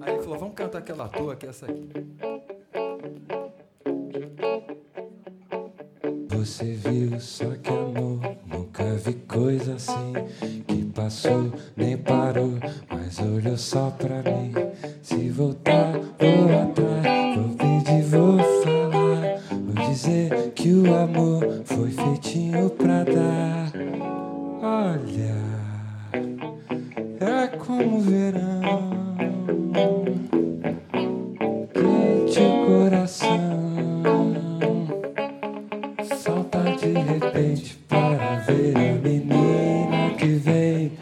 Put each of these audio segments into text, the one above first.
Aí ele falou: vamos cantar aquela tua que é essa aqui. Você viu, só que amor, nunca vi coisa assim. Que passou, nem parou, mas olhou só pra mim. Se voltar, vou atrás, como verão. Quente o coração. Salta de repente para ver a menina que vem.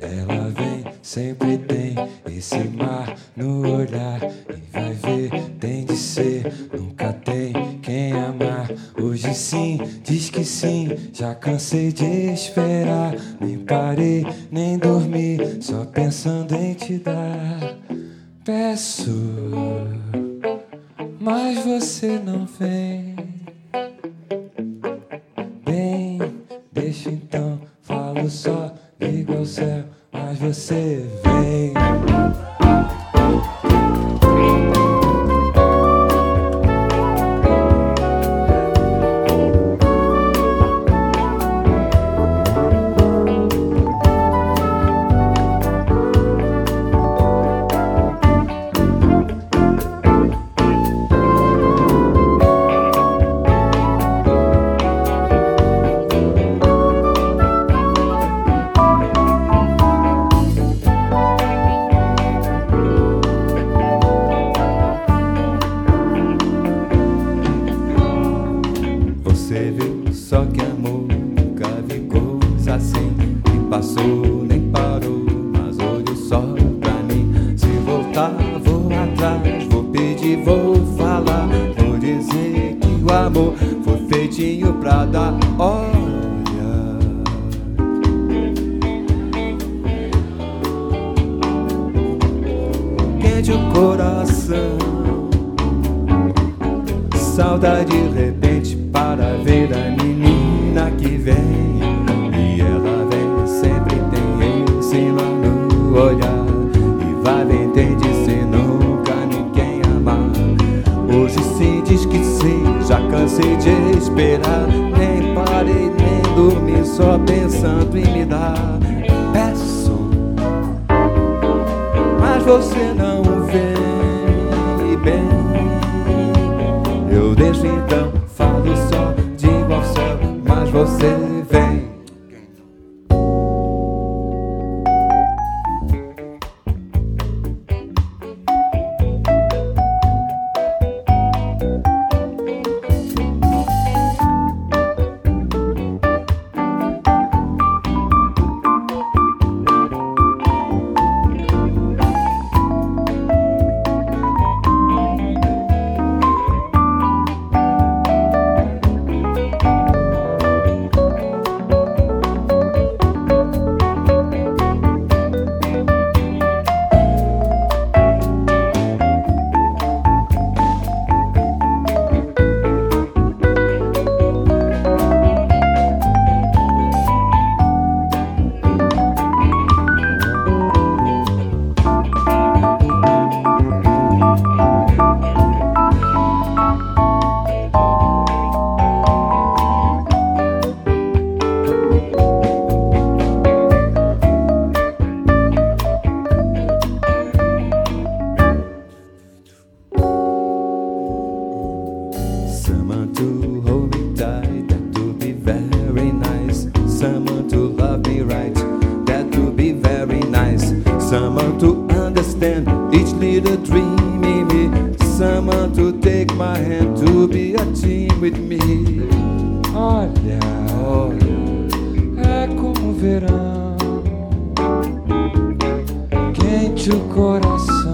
Ela vem, sempre tem esse mar no olhar. E vai ver, tem de ser, amar. Sim, diz que sim, já cansei de esperar. Nem parei, nem dormi, só pensando em te dar. Peço, mas você não vem. Bem, deixa então, falo só, ligo ao céu, mas você vem. Você viu só que amor nunca vi coisa assim. Que passou nem parou mas olhou só pra mim. Se voltar vou atrás vou pedir vou falar. Vou dizer que o amor foi feitinho pra dar olha. Quente o coração. Saudade de esperar Nem parei, nem dormi, só pensando em me dar Peço, mas você não vem bem eu deixo então, falo só, digo ao céu, mas você vem. To hold me tight, that would be very nice. Someone to love me right, that would be very nice. Someone to understand each little dream in me. Someone to take my hand to be a team with me. Olha, olha, é como verão, quente o coração.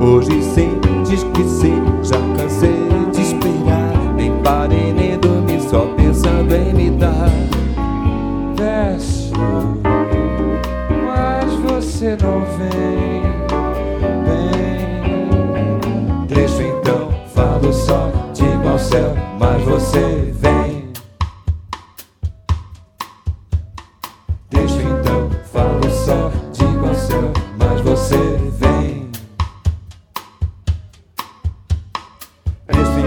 Hoje sim, diz que sim, já cansei de esperar. Nem parei, nem dormi, só pensando em me dar. Peço, mas você não vem, vem. Deixo então, falo só, digo ao céu, mas você vem. Você vem. Deixo